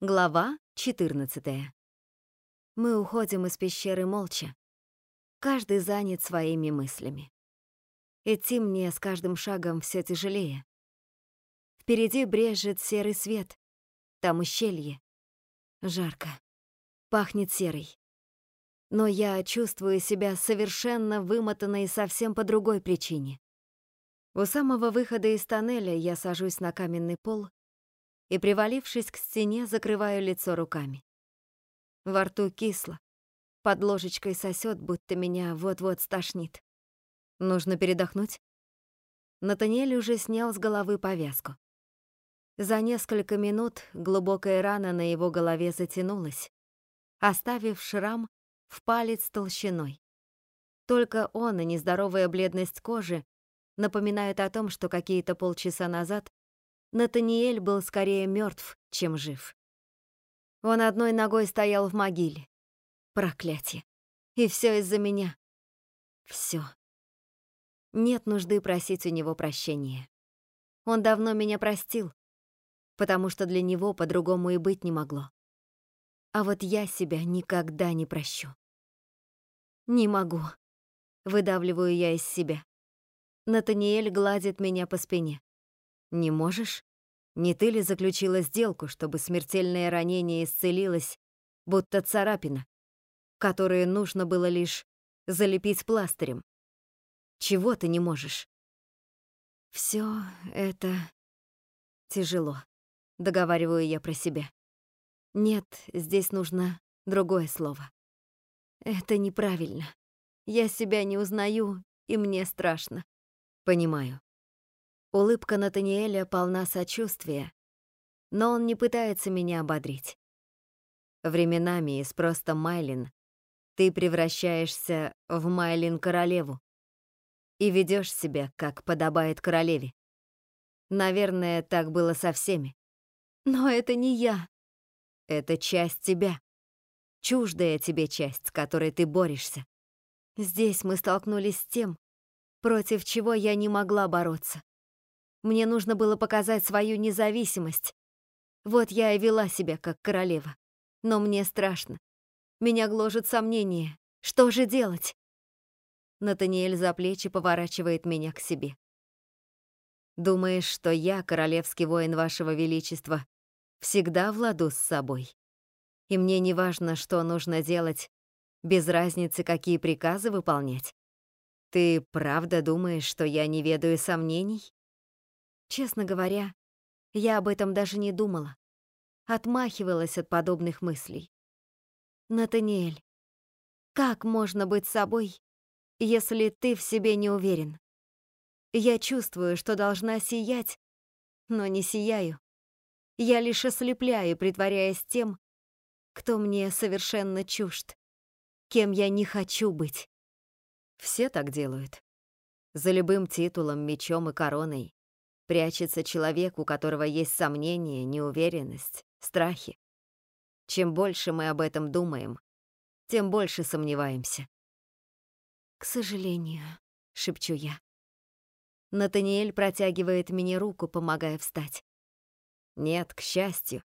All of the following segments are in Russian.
Глава 14. Мы уходим из пещеры молча. Каждый занят своими мыслями. Идти мне с каждым шагом все тяжелее. Впереди брежет серый свет. Там ущелье. Жарко. Пахнет серой. Но я чувствую себя совершенно вымотанной совсем по другой причине. У самого выхода из тоннеля я сажусь на каменный пол и, привалившись к стене, закрываю лицо руками. Во рту кисло, под ложечкой сосет, будто меня вот-вот стошнит. Нужно передохнуть? Натаниэль уже снял с головы повязку. За несколько минут глубокая рана на его голове затянулась, оставив шрам в палец толщиной. Только он и нездоровая бледность кожи напоминают о том, что какие-то полчаса назад Натаниэль был скорее мертв, чем жив. Он одной ногой стоял в могиле. Проклятие. И все из-за меня. Все. Нет нужды просить у него прощения. Он давно меня простил, потому что для него по-другому и быть не могло. А вот я себя никогда не прощу. Не могу. Выдавливаю я из себя. Натаниэль гладит меня по спине. Не можешь? Не ты ли заключила сделку, чтобы смертельное ранение исцелилось, будто царапина, которую нужно было лишь залепить пластырем? Чего ты не можешь? Все это тяжело, договариваю я про себя. Нет, здесь нужно другое слово. Это неправильно. Я себя не узнаю, и мне страшно. Понимаю. Улыбка Натаниэля полна сочувствия, но он не пытается меня ободрить. Временами из просто Майлин ты превращаешься в Майлин-королеву и ведешь себя, как подобает королеве. Наверное, так было со всеми. Но это не я. Это часть тебя. Чуждая тебе часть, с которой ты борешься. Здесь мы столкнулись с тем, против чего я не могла бороться. Мне нужно было показать свою независимость. Вот я и вела себя как королева. Но мне страшно. Меня гложет сомнение. Что же делать? Натаниэль за плечи поворачивает меня к себе. Думаешь, что я, королевский воин вашего величества, всегда владу с собой? И мне не важно, что нужно делать, без разницы, какие приказы выполнять? Ты правда думаешь, что я не ведаю сомнений? Честно говоря, я об этом даже не думала. Отмахивалась от подобных мыслей. Натаниэль, как можно быть собой, если ты в себе не уверен? Я чувствую, что должна сиять, но не сияю. Я лишь ослепляю, притворяясь тем, кто мне совершенно чужд, кем я не хочу быть. Все так делают. За любым титулом, мечом и короной прячется человек, у которого есть сомнения, неуверенность, страхи. Чем больше мы об этом думаем, тем больше сомневаемся. «К сожалению», — шепчу я. Натаниэль протягивает мне руку, помогая встать. Нет, к счастью.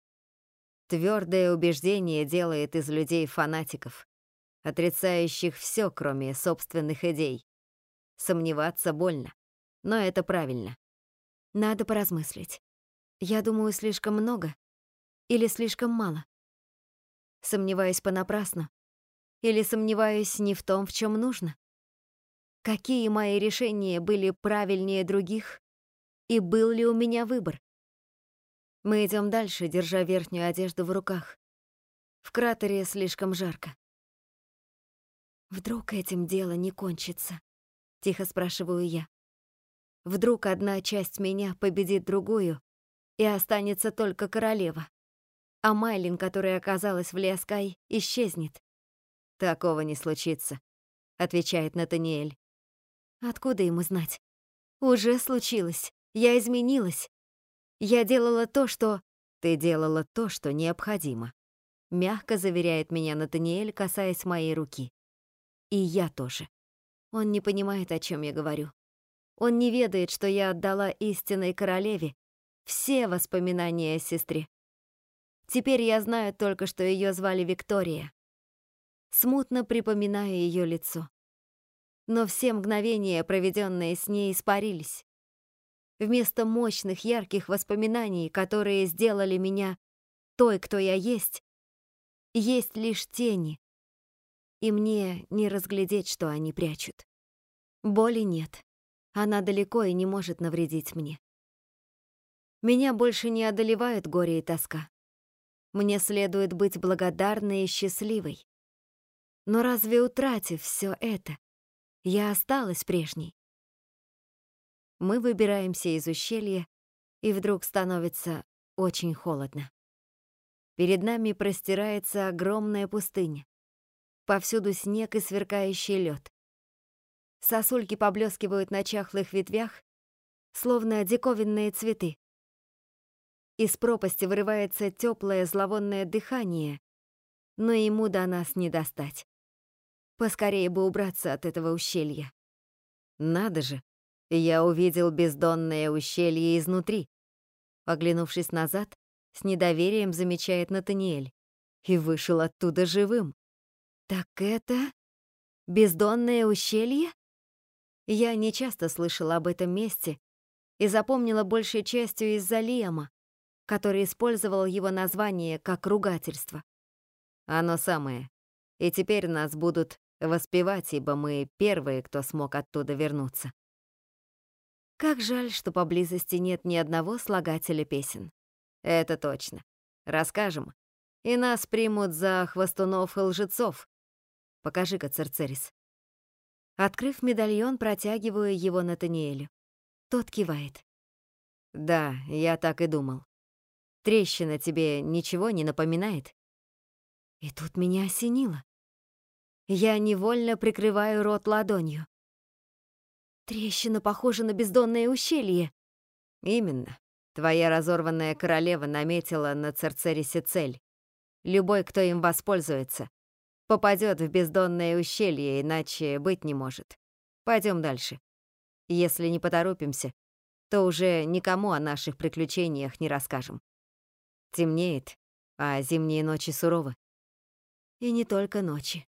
Твердое убеждение делает из людей фанатиков, отрицающих все, кроме собственных идей. Сомневаться больно, но это правильно. Надо поразмыслить. Я думаю, слишком много или слишком мало. Сомневаюсь понапрасну или сомневаюсь не в том, в чем нужно. Какие мои решения были правильнее других и был ли у меня выбор? Мы идем дальше, держа верхнюю одежду в руках. В кратере слишком жарко. Вдруг этим дело не кончится? Тихо спрашиваю я. Вдруг одна часть меня победит другую, и останется только королева. А Майлин, которая оказалась в Лиаскай, исчезнет. «Такого не случится», — отвечает Натаниэль. «Откуда ему знать? Уже случилось. Я изменилась. Я делала то, что...» «Ты делала то, что необходимо», — мягко заверяет меня Натаниэль, касаясь моей руки. «И я тоже». Он не понимает, о чем я говорю. Он не ведает, что я отдала истинной королеве все воспоминания о сестре. Теперь я знаю только, что ее звали Виктория. Смутно припоминаю ее лицо. Но все мгновения, проведенные с ней, испарились. Вместо мощных, ярких воспоминаний, которые сделали меня той, кто я есть, есть лишь тени, и мне не разглядеть, что они прячут. Боли нет. Она далеко и не может навредить мне. Меня больше не одолевают горе и тоска. Мне следует быть благодарной и счастливой. Но разве утратив все это, я осталась прежней? Мы выбираемся из ущелья, и вдруг становится очень холодно. Перед нами простирается огромная пустыня. Повсюду снег и сверкающий лед. Сосульки поблескивают на чахлых ветвях, словно диковинные цветы. Из пропасти вырывается теплое зловонное дыхание, но ему до нас не достать. Поскорее бы убраться от этого ущелья. Надо же, я увидел бездонное ущелье изнутри. Оглянувшись назад, с недоверием замечает Натаниэль. И вышел оттуда живым. Так это бездонное ущелье? Я не часто слышала об этом месте и запомнила большей частью из-за Лиама, который использовал его название как ругательство. Оно самое. И теперь нас будут воспевать, ибо мы первые, кто смог оттуда вернуться. Как жаль, что поблизости нет ни одного слагателя песен. Это точно. Расскажем. И нас примут за хвостунов и лжецов. Покажи-ка, Церцерис. Открыв медальон, протягиваю его Натаниэлю. Тот кивает. Да, я так и думал. Трещина тебе ничего не напоминает? И тут меня осенило. Я невольно прикрываю рот ладонью. Трещина похожа на бездонное ущелье. Именно. Твоя разорванная королева наметила на Церцерисе цель. Любой, кто им воспользуется, попадет в бездонное ущелье, иначе быть не может. Пойдем дальше. Если не поторопимся, то уже никому о наших приключениях не расскажем. Темнеет, а зимние ночи суровы. И не только ночи.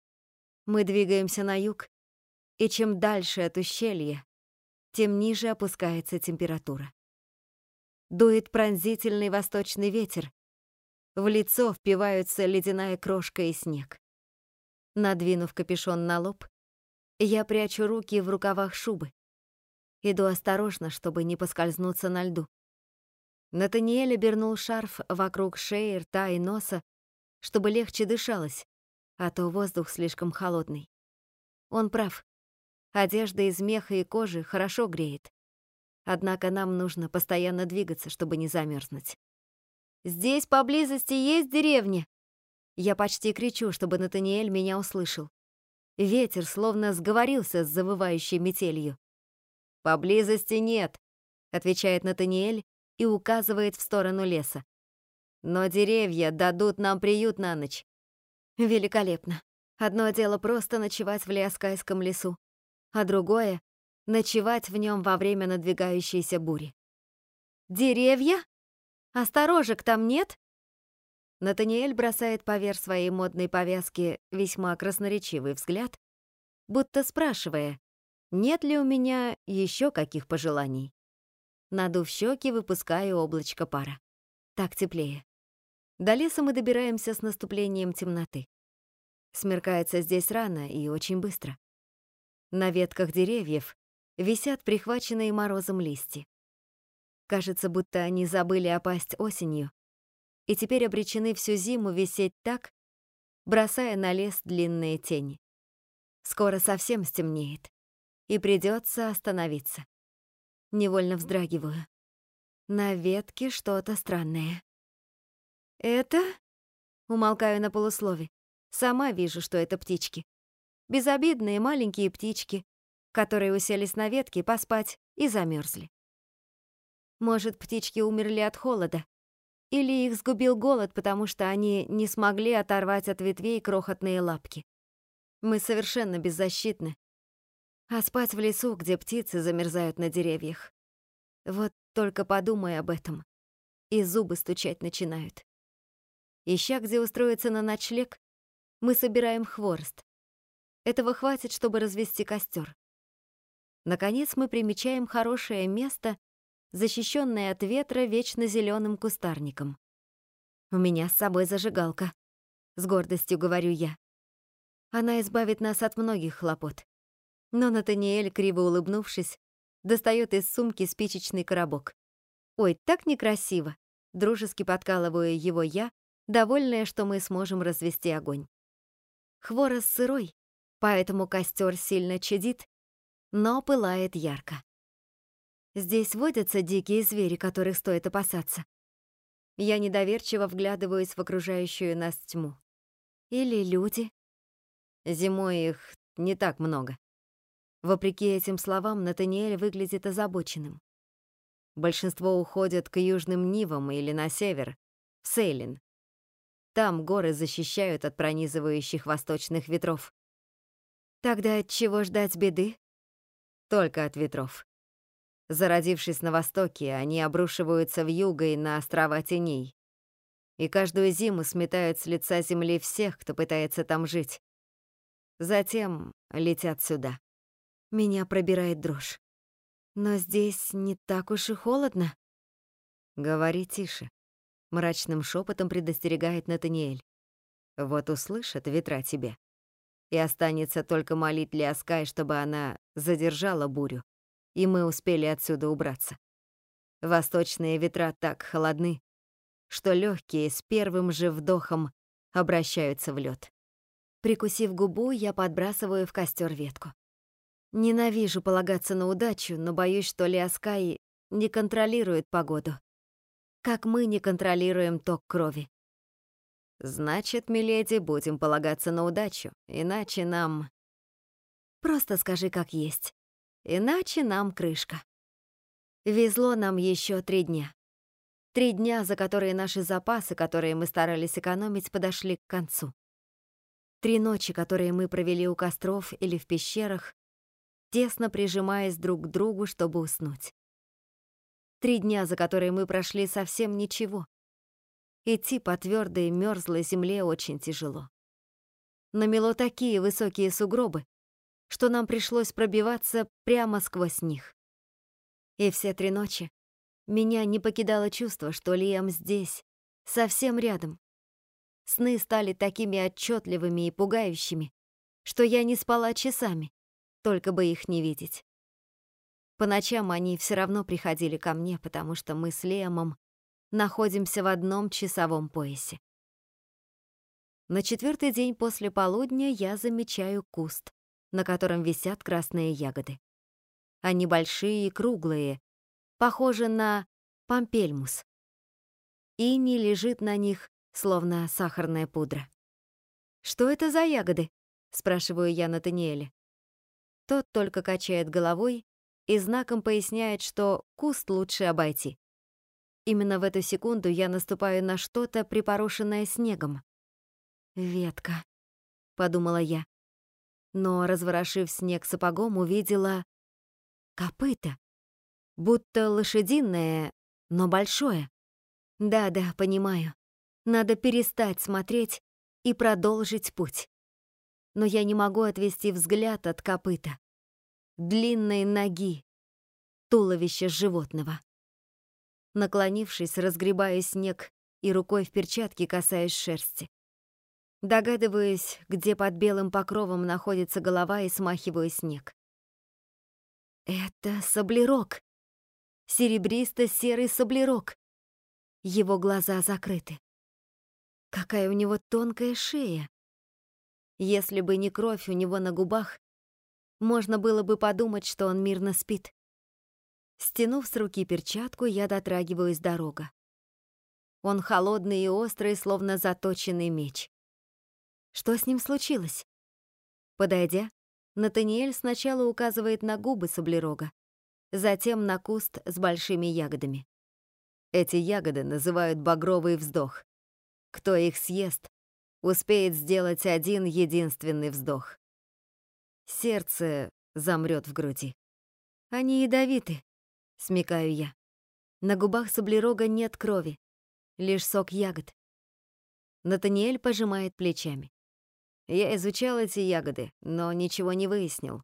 Мы двигаемся на юг, и чем дальше от ущелья, тем ниже опускается температура. Дует пронзительный восточный ветер. В лицо впиваются ледяная крошка и снег. Надвинув капюшон на лоб, я прячу руки в рукавах шубы. Иду осторожно, чтобы не поскользнуться на льду. Натаниэль обернул шарф вокруг шеи, рта и носа, чтобы легче дышалось, а то воздух слишком холодный. Он прав. Одежда из меха и кожи хорошо греет. Однако нам нужно постоянно двигаться, чтобы не замерзнуть. «Здесь поблизости есть деревня?» Я почти кричу, чтобы Натаниэль меня услышал. Ветер словно сговорился с завывающей метелью. «Поблизости нет», — отвечает Натаниэль и указывает в сторону леса. «Но деревья дадут нам приют на ночь». Великолепно. Одно дело просто ночевать в Лиаскайском лесу, а другое ночевать в нем во время надвигающейся бури. «Деревья? Осторожек там нет?» Натаниэль бросает поверх своей модной повязки весьма красноречивый взгляд, будто спрашивая, нет ли у меня еще каких пожеланий. Надув щеки, выпускаю облачко пара. Так теплее. До леса мы добираемся с наступлением темноты. Смеркается здесь рано и очень быстро. На ветках деревьев висят прихваченные морозом листья. Кажется, будто они забыли опасть осенью и теперь обречены всю зиму висеть так, бросая на лес длинные тени. Скоро совсем стемнеет, и придется остановиться. Невольно вздрагиваю. На ветке что-то странное. «Это?» — умолкаю на полуслове. Сама вижу, что это птички. Безобидные маленькие птички, которые уселись на ветке поспать и замерзли. Может, птички умерли от холода, или их сгубил голод, потому что они не смогли оторвать от ветвей крохотные лапки. Мы совершенно беззащитны. А спать в лесу, где птицы замерзают на деревьях. Вот только подумай об этом, и зубы стучать начинают. Ища, где устроиться на ночлег, мы собираем хворост. Этого хватит, чтобы развести костер. Наконец мы примечаем хорошее место, защищенное от ветра вечно зеленым кустарником. У меня с собой зажигалка, с гордостью говорю я. Она избавит нас от многих хлопот. Но Натаниэль, криво улыбнувшись, достает из сумки спичечный коробок. «Ой, так некрасиво!» Дружески подкалываю его я, довольная, что мы сможем развести огонь. Хворост сырой, поэтому костер сильно чадит, но пылает ярко. Здесь водятся дикие звери, которых стоит опасаться. Я недоверчиво вглядываюсь в окружающую нас тьму. Или люди. Зимой их не так много. Вопреки этим словам, Натаниэль выглядит озабоченным. Большинство уходят к южным Нивам или на север, в Сейлин. Там горы защищают от пронизывающих восточных ветров. Тогда от чего ждать беды? Только от ветров. Зародившись на востоке, они обрушиваются в юго и на острова теней. И каждую зиму сметают с лица земли всех, кто пытается там жить. Затем летят сюда. Меня пробирает дрожь. Но здесь не так уж и холодно. Говори тише. Мрачным шепотом предостерегает Натаниэль. Вот услышат ветра тебе и останется только молить Лиаскай, чтобы она задержала бурю, и мы успели отсюда убраться. Восточные ветра так холодны, что легкие с первым же вдохом обращаются в лед. Прикусив губу, я подбрасываю в костер ветку. Ненавижу полагаться на удачу, но боюсь, что Лиаскай не контролирует погоду. Как мы не контролируем ток крови. Значит, миледи, будем полагаться на удачу, иначе нам... Просто скажи, как есть. Иначе нам крышка. Везло нам еще три дня. Три дня, за которые наши запасы, которые мы старались экономить, подошли к концу. Три ночи, которые мы провели у костров или в пещерах, тесно прижимаясь друг к другу, чтобы уснуть. Три дня, за которые мы прошли совсем ничего, Идти по твердой мерзлой земле очень тяжело. Намело такие высокие сугробы, что нам пришлось пробиваться прямо сквозь них. И все три ночи меня не покидало чувство, что Лиам здесь, совсем рядом. Сны стали такими отчетливыми и пугающими, что я не спала часами, только бы их не видеть. По ночам они все равно приходили ко мне, потому что мы с Лиамом находимся в одном часовом поясе. На четвертый день после полудня я замечаю куст, на котором висят красные ягоды. Они большие и круглые, похожи на помпельмус. И не лежит на них, словно сахарная пудра. «Что это за ягоды?» — спрашиваю я Натаниэля. Тот только качает головой и знаком поясняет, что куст лучше обойти. Именно в эту секунду я наступаю на что-то, припорошенное снегом. «Ветка», — подумала я. Но, разворошив снег сапогом, увидела копыта, будто лошадиное, но большое. Да-да, понимаю. Надо перестать смотреть и продолжить путь. Но я не могу отвести взгляд от копыта. Длинной ноги, туловища животного. Наклонившись, разгребаю снег и рукой в перчатке касаюсь шерсти. Догадываюсь, где под белым покровом находится голова и смахиваю снег. Это саблерок. Серебристо-серый саблерок. Его глаза закрыты. Какая у него тонкая шея. Если бы не кровь у него на губах, можно было бы подумать, что он мирно спит. Стянув с руки перчатку, я дотрагиваюсь до рога. Он холодный и острый, словно заточенный меч. Что с ним случилось? Подойдя, Натаниэль сначала указывает на губы саблерога, затем на куст с большими ягодами. Эти ягоды называют багровый вздох. Кто их съест, успеет сделать один единственный вздох. Сердце замрет в груди. Они ядовиты, смекаю я. На губах саблерога нет крови, лишь сок ягод. Натаниэль пожимает плечами. Я изучал эти ягоды, но ничего не выяснил.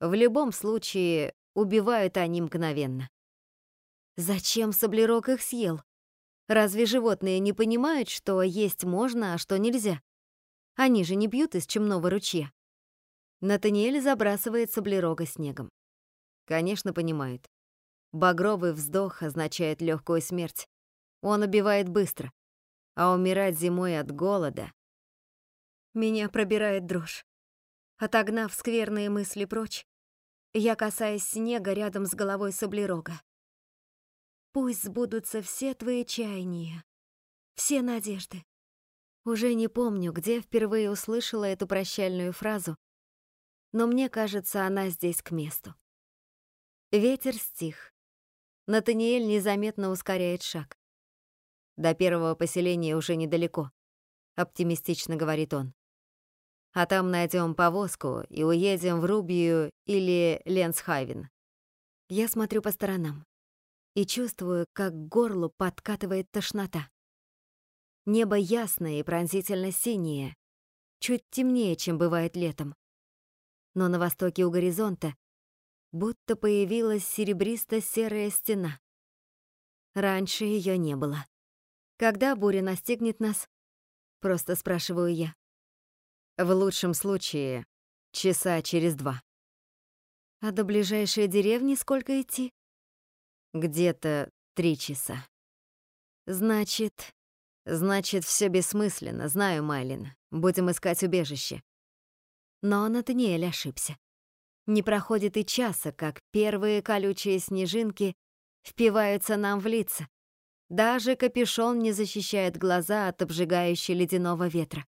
В любом случае, убивают они мгновенно. Зачем Саблерок их съел? Разве животные не понимают, что есть можно, а что нельзя? Они же не пьют из чумного ручья. Натаниэль забрасывает Саблерога снегом. Конечно, понимают. Багровый вздох означает легкую смерть. Он убивает быстро. А умирать зимой от голода... Меня пробирает дрожь. Отогнав скверные мысли прочь, я касаюсь снега рядом с головой Саблерога. Пусть сбудутся все твои чаяния, все надежды. Уже не помню, где впервые услышала эту прощальную фразу, но мне кажется, она здесь к месту. Ветер стих. Натаниэль незаметно ускоряет шаг. До первого поселения уже недалеко, оптимистично говорит он. А там найдем повозку и уедем в Рубию или Ленсхайвен. Я смотрю по сторонам и чувствую, как к горлу подкатывает тошнота. Небо ясное и пронзительно синее, чуть темнее, чем бывает летом. Но на востоке у горизонта будто появилась серебристо-серая стена. Раньше ее не было. Когда буря настигнет нас? Просто спрашиваю я. В лучшем случае, часа через два. А до ближайшей деревни сколько идти? Где-то три часа. Значит... Значит, все бессмысленно, знаю, Майлин. Будем искать убежище. Но Натаниэль ошибся. Не проходит и часа, как первые колючие снежинки впиваются нам в лица. Даже капюшон не защищает глаза от обжигающей ледяного ветра.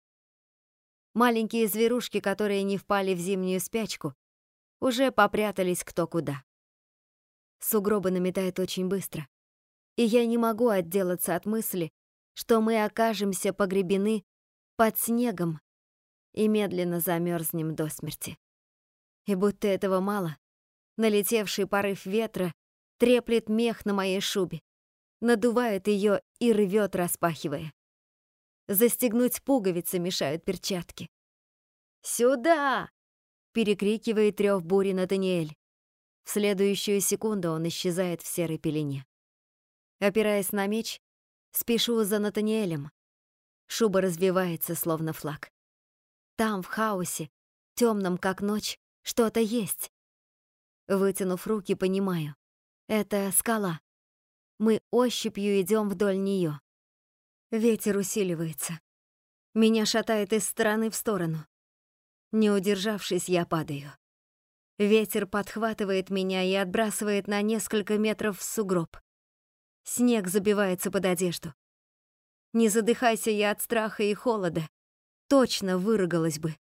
Маленькие зверушки, которые не впали в зимнюю спячку, уже попрятались кто куда. Сугробы наметают очень быстро. И я не могу отделаться от мысли, что мы окажемся погребены под снегом и медленно замерзнем до смерти. И будто этого мало, налетевший порыв ветра треплет мех на моей шубе, надувает ее и рвет, распахивая. Застегнуть пуговицы мешают перчатки. «Сюда!» — перекрикивает рев бури Натаниэль. В следующую секунду он исчезает в серой пелене. Опираясь на меч, спешу за Натаниэлем. Шуба развивается, словно флаг. Там, в хаосе, темном как ночь, что-то есть. Вытянув руки, понимаю. Это скала. Мы ощупью идем вдоль нее. Ветер усиливается. Меня шатает из стороны в сторону. Не удержавшись, я падаю. Ветер подхватывает меня и отбрасывает на несколько метров в сугроб. Снег забивается под одежду. Не задыхайся я от страха и холода. Точно выругалась бы.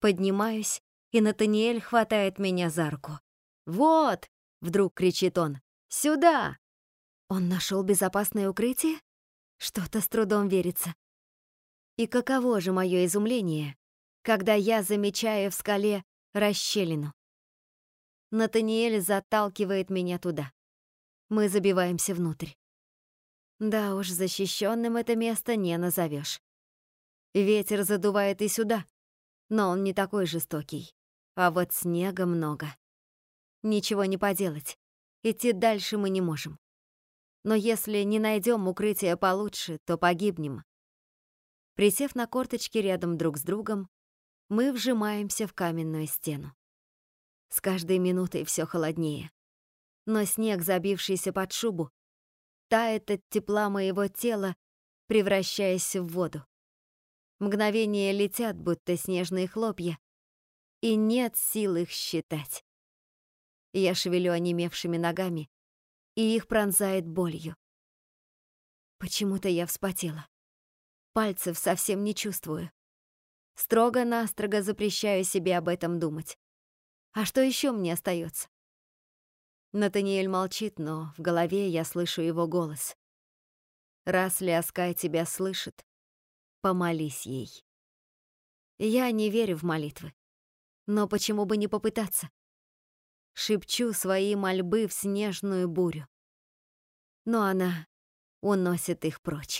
Поднимаюсь, и Натаниэль хватает меня за руку. «Вот!» — вдруг кричит он. «Сюда!» Он нашел безопасное укрытие? Что-то с трудом верится. И каково же мое изумление, когда я замечаю в скале расщелину. Натаниэль заталкивает меня туда. Мы забиваемся внутрь. Да уж, защищенным это место не назовешь. Ветер задувает и сюда, но он не такой жестокий. А вот снега много. Ничего не поделать. Идти дальше мы не можем. Но если не найдем укрытие получше, то погибнем. Присев на корточки рядом друг с другом, мы вжимаемся в каменную стену. С каждой минутой все холоднее. Но снег, забившийся под шубу, тает от тепла моего тела, превращаясь в воду. Мгновения летят, будто снежные хлопья, и нет сил их считать. Я шевелю онемевшими ногами, и их пронзает болью. Почему-то я вспотела. Пальцев совсем не чувствую. Строго-настрого запрещаю себе об этом думать. А что еще мне остается? Натаниэль молчит, но в голове я слышу его голос. «Раз Лиаскай тебя слышит, помолись ей». Я не верю в молитвы. Но почему бы не попытаться? Шепчу свои мольбы в снежную бурю. Но она уносит их прочь.